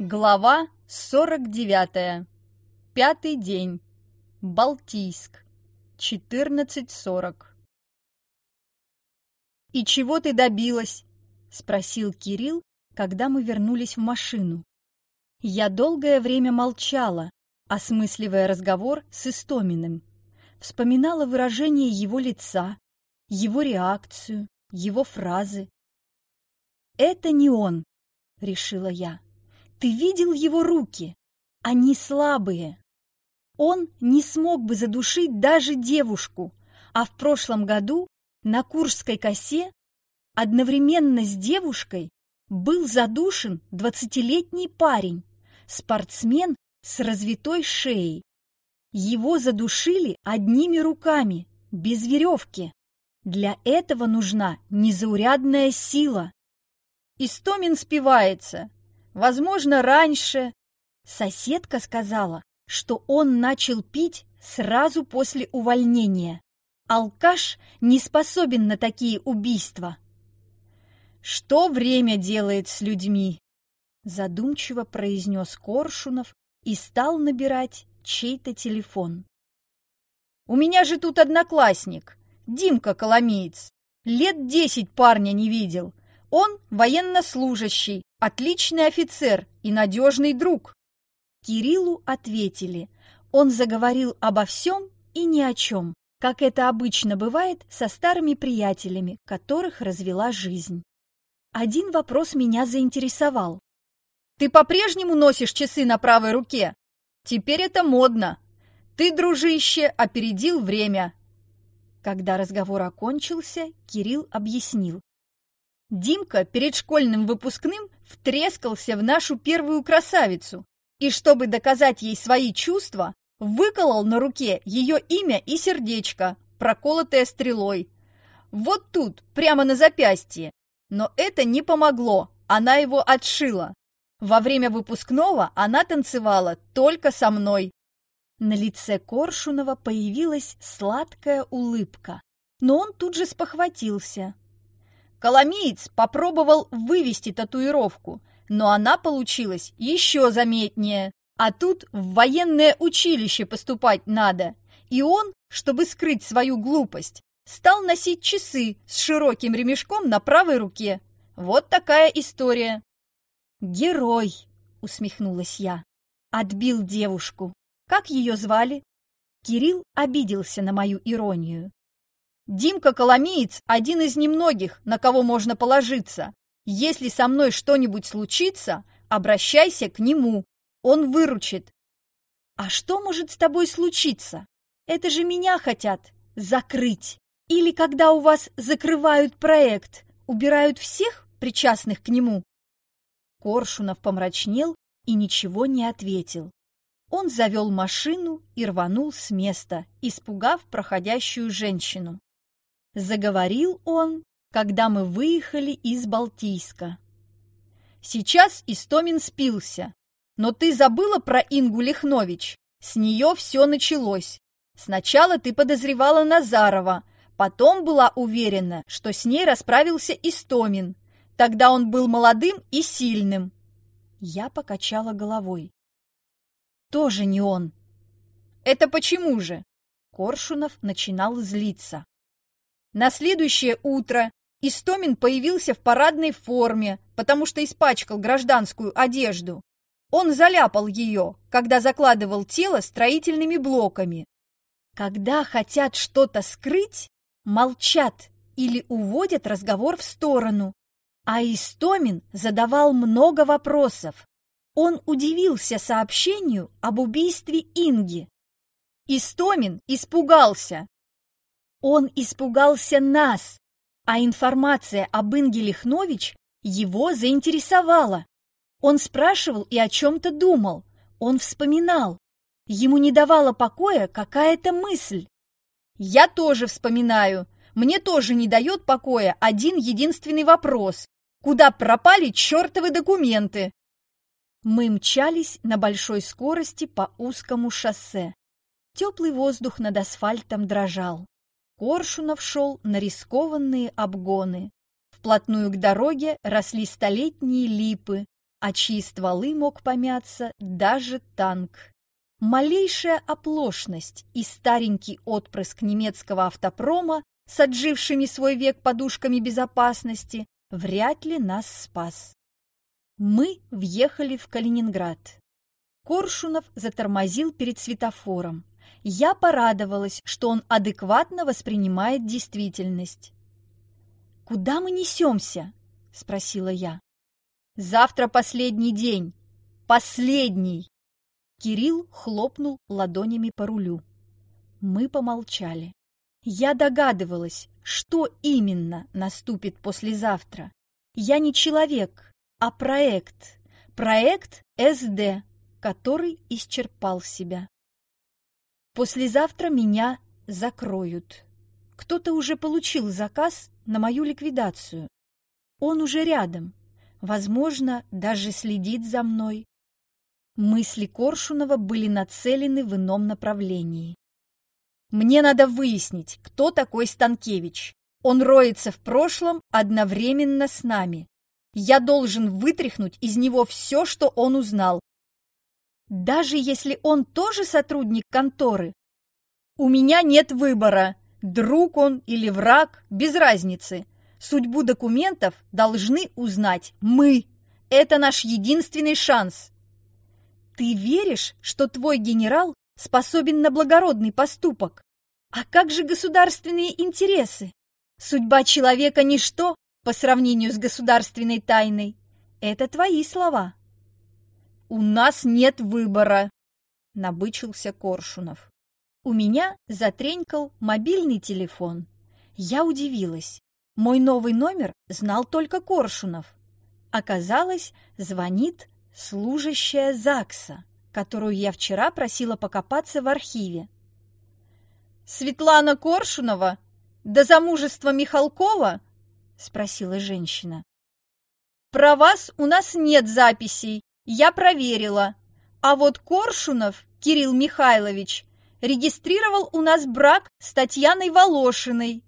Глава 49. Пятый день. Балтийск. 14.40. «И чего ты добилась?» — спросил Кирилл, когда мы вернулись в машину. Я долгое время молчала, осмысливая разговор с Истоминым. Вспоминала выражение его лица, его реакцию, его фразы. «Это не он», — решила я. Ты видел его руки? Они слабые. Он не смог бы задушить даже девушку, а в прошлом году на Курской косе одновременно с девушкой был задушен двадцатилетний парень, спортсмен с развитой шеей. Его задушили одними руками, без веревки. Для этого нужна незаурядная сила. Истомин спивается, Возможно, раньше. Соседка сказала, что он начал пить сразу после увольнения. Алкаш не способен на такие убийства. Что время делает с людьми? Задумчиво произнес Коршунов и стал набирать чей-то телефон. У меня же тут одноклассник, Димка Коломеец. Лет десять парня не видел. Он военнослужащий, отличный офицер и надежный друг. Кириллу ответили. Он заговорил обо всем и ни о чем, как это обычно бывает со старыми приятелями, которых развела жизнь. Один вопрос меня заинтересовал. «Ты по-прежнему носишь часы на правой руке? Теперь это модно. Ты, дружище, опередил время». Когда разговор окончился, Кирилл объяснил. Димка перед школьным выпускным втрескался в нашу первую красавицу и, чтобы доказать ей свои чувства, выколол на руке ее имя и сердечко, проколотое стрелой. Вот тут, прямо на запястье. Но это не помогло, она его отшила. Во время выпускного она танцевала только со мной. На лице Коршунова появилась сладкая улыбка, но он тут же спохватился. Коломиец попробовал вывести татуировку, но она получилась еще заметнее. А тут в военное училище поступать надо. И он, чтобы скрыть свою глупость, стал носить часы с широким ремешком на правой руке. Вот такая история. «Герой!» — усмехнулась я. Отбил девушку. Как ее звали? Кирилл обиделся на мою иронию. Димка Коломиец – один из немногих, на кого можно положиться. Если со мной что-нибудь случится, обращайся к нему, он выручит. А что может с тобой случиться? Это же меня хотят закрыть. Или когда у вас закрывают проект, убирают всех причастных к нему? Коршунов помрачнел и ничего не ответил. Он завел машину и рванул с места, испугав проходящую женщину. Заговорил он, когда мы выехали из Балтийска. Сейчас Истомин спился, но ты забыла про Ингу Лихнович. С нее все началось. Сначала ты подозревала Назарова, потом была уверена, что с ней расправился Истомин. Тогда он был молодым и сильным. Я покачала головой. Тоже не он. Это почему же? Коршунов начинал злиться. На следующее утро Истомин появился в парадной форме, потому что испачкал гражданскую одежду. Он заляпал ее, когда закладывал тело строительными блоками. Когда хотят что-то скрыть, молчат или уводят разговор в сторону. А Истомин задавал много вопросов. Он удивился сообщению об убийстве Инги. Истомин испугался, он испугался нас, а информация об Инге Лихнович его заинтересовала. Он спрашивал и о чем-то думал, он вспоминал. Ему не давала покоя какая-то мысль. «Я тоже вспоминаю. Мне тоже не дает покоя один единственный вопрос. Куда пропали чертовы документы?» Мы мчались на большой скорости по узкому шоссе. Теплый воздух над асфальтом дрожал. Коршунов шел на рискованные обгоны. Вплотную к дороге росли столетние липы, а чьи стволы мог помяться даже танк. Малейшая оплошность и старенький отпрыск немецкого автопрома с отжившими свой век подушками безопасности вряд ли нас спас. Мы въехали в Калининград. Коршунов затормозил перед светофором. Я порадовалась, что он адекватно воспринимает действительность. «Куда мы несемся?» – спросила я. «Завтра последний день. Последний!» Кирилл хлопнул ладонями по рулю. Мы помолчали. Я догадывалась, что именно наступит послезавтра. Я не человек, а проект. Проект СД, который исчерпал себя. Послезавтра меня закроют. Кто-то уже получил заказ на мою ликвидацию. Он уже рядом. Возможно, даже следит за мной. Мысли Коршунова были нацелены в ином направлении. «Мне надо выяснить, кто такой Станкевич. Он роется в прошлом одновременно с нами. Я должен вытряхнуть из него все, что он узнал. Даже если он тоже сотрудник конторы? У меня нет выбора. Друг он или враг, без разницы. Судьбу документов должны узнать мы. Это наш единственный шанс. Ты веришь, что твой генерал способен на благородный поступок? А как же государственные интересы? Судьба человека – ничто по сравнению с государственной тайной. Это твои слова. «У нас нет выбора», – набычился Коршунов. У меня затренькал мобильный телефон. Я удивилась. Мой новый номер знал только Коршунов. Оказалось, звонит служащая ЗАГСа, которую я вчера просила покопаться в архиве. «Светлана Коршунова? До замужества Михалкова?» – спросила женщина. «Про вас у нас нет записей, я проверила. А вот Коршунов Кирилл Михайлович регистрировал у нас брак с Татьяной Волошиной.